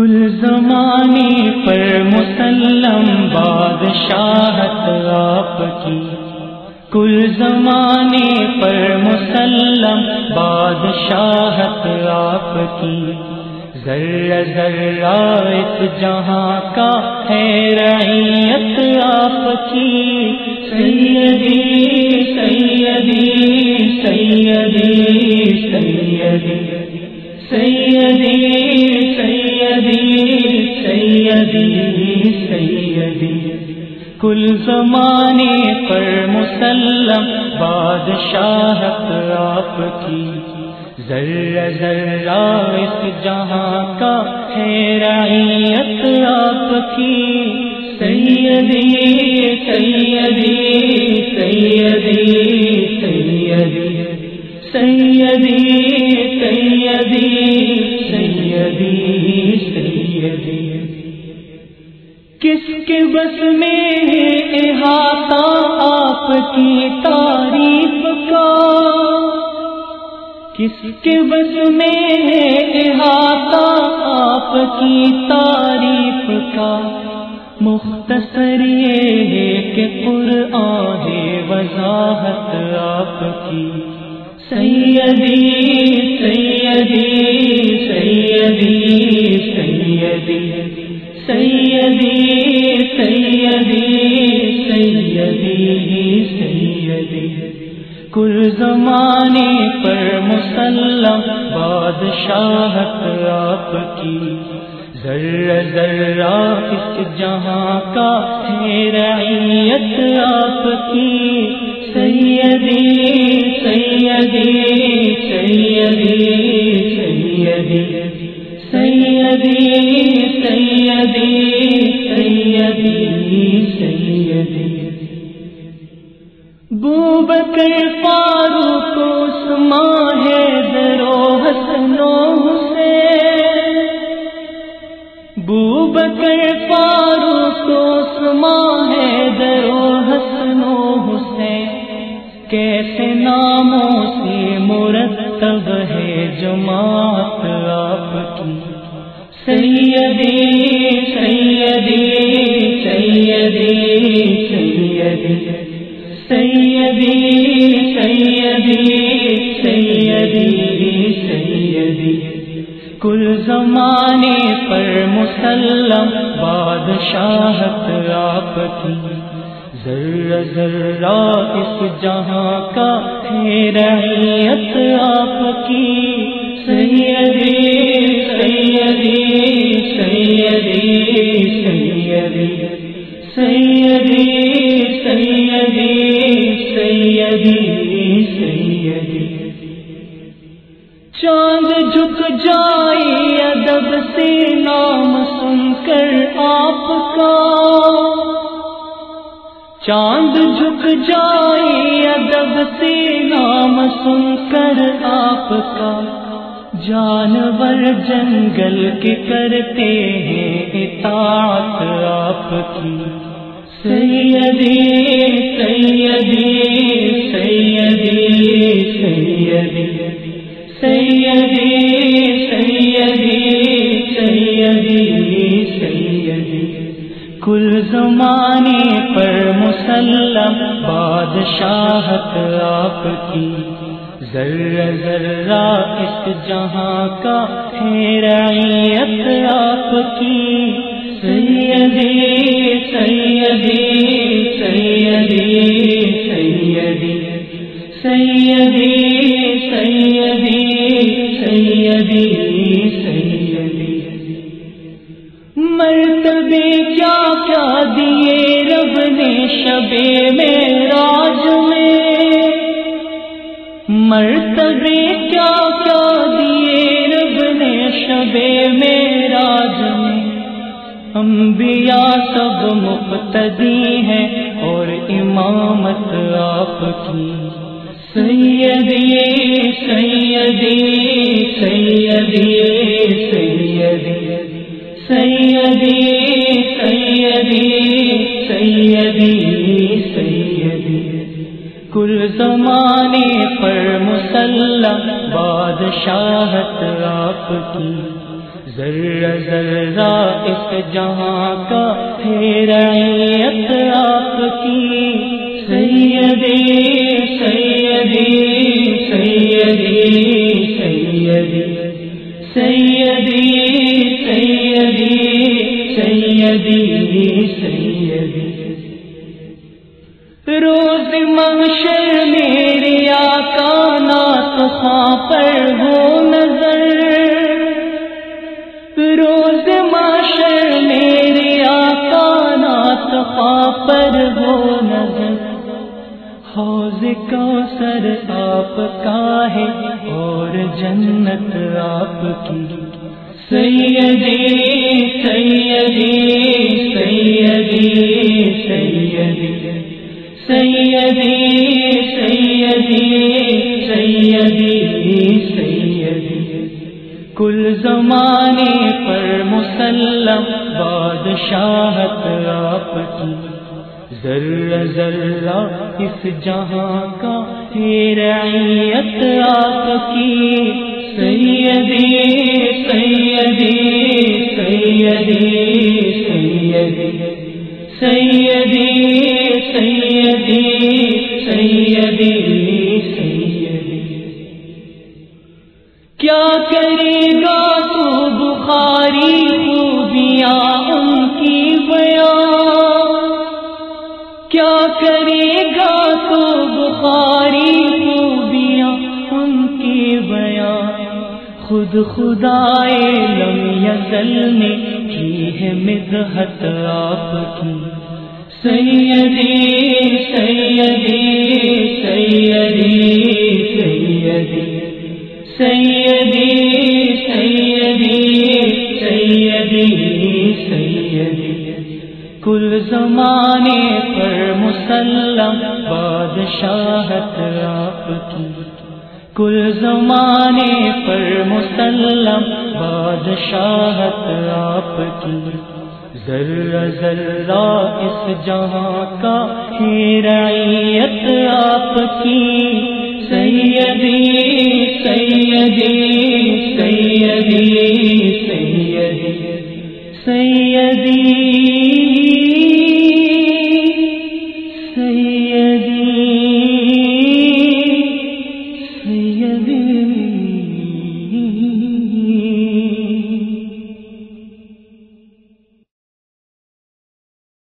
کل زمانے پر مسلم بادشاہت آپ کی۔ کل زمانے پر مسلم بادشاہت آپ کی۔ ذرہ ذرہ اس جہاں کا ہے رعیت آپ کی۔ سیدی سیدی سیدی سیدی سیدی کل زمانے پر مسلم بادشاہت آپ کی۔ ذرہ ذرہ اس جہاں کا رعیت آپ کی۔ سیدی سیدی سیدی۔ سیدی سیدی سیدی سیدی۔ کس کے بس میں کی تعریف کا۔ کس کے بس میں ہے احاطہ آپ کی تعریف کا؟ مختصر یہ ہے کہ قرآن ہے وضاحت آپ کی۔ سیدی سیدی سیدی سیدی سیدی سیدی سیدی۔ زمانے پر مسلم بادشاہت آپ کی۔ ذرہ ذرہ اس جہاں کا رعیت آپ کی۔ سیدی سیدی سیدی سیدی سیدی سیدی سیدی سیدی۔ بو بکر کیسے ناموں سے مرتب ہے جماعت آپ کی؟ سیدی سیدی سیدی سیدی سیدی سیدی سیدی سیدی۔ کل زمانے پر مسلم بادشاہت آپ کی۔ ذرہ ذرہ اس جہاں کا رعیت آپ کی۔ سیدی سیدی سیدی سیدی سیدی سیدی سیدی سیدی چاند جھک جائی ادب سے نام سن کر آپ کا۔ چاند جھک جائے، ادب سے نام سن کر آپ کا۔ جانور جنگل کے کرتے ہیں اطاعت آپ کی۔ سیدی سیدی سیدی سیدی۔ سیدی سیدی سیدی۔ کل زمانے پر مسلم بادشاہت آپ کی۔ ذرہ ذرہ اس جہاں کا رعیت آپ کی۔ سیدی سیدی سیدی سیدی۔ سیدی سیدی سیدی۔ نے شبے میں۔ میں مرتبے کیا کیا دیے رب نے شبے میں راج میں۔ انبیاء سب مقتدی ہیں اور امامت آپ کی۔ سیدی سیدی سیدی سیدی سیدی۔ کل زمانے پر مسلح بادشاہت آپ کی۔ ذرہ ذرہ اس جہاں کا رعیت آپ کی۔ سید سید نات پر ہو نظر۔ روز معاشر میرے آقا نات پر ہو نظر۔ حوض کو سر آپ کا ہے اور جنت آپ کی۔ سیدی سیدی سیدی سیدی۔ سیدی ذرہ ذرہ اس جہاں کا رعیت آپ کی۔ سیدی سیدی سیدی سیدی۔ سیدی سیدی سیدی۔ کرے گا تو بخاری خوبیاں ان کی بیان۔ خود خدائے لم یزل نے کی ہے مدحت آپ کی۔ سیدی سیدی بادشاہت آپ کی۔ کل زمانے پر مسلم بادشاہت آپ کی۔ ذرہ ذرہ اس جہاں کا رعیت آپ کی۔ سیدی سیدی سیدی سیدی سیدی۔